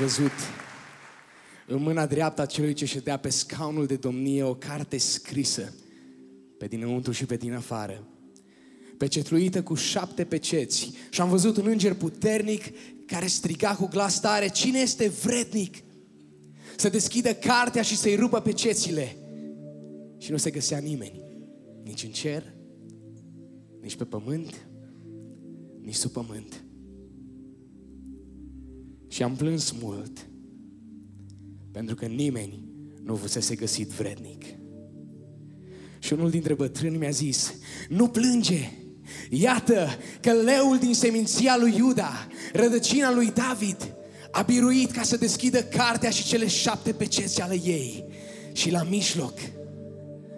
văzut în mâna dreaptă a celui ce ședea pe scaunul de domnie o carte scrisă pe dinăuntru și pe din afară, pecetluită cu șapte peceți și am văzut un înger puternic care striga cu glas tare, cine este vrednic să deschidă cartea și să-i rupă pecețile? Și nu se găsea nimeni, nici în cer, nici pe pământ, nici sub pământ. Și am plâns mult, pentru că nimeni nu fusese găsit vrednic. Și unul dintre bătrâni mi-a zis, nu plânge, iată că leul din seminția lui Iuda, rădăcina lui David, a biruit ca să deschidă cartea și cele șapte peceți ale ei. Și la mijloc,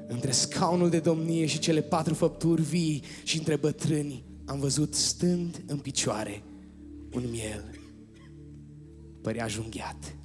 între scaunul de domnie și cele patru făpturi vii și între bătrâni, am văzut stând în picioare un miel. Părea junghiat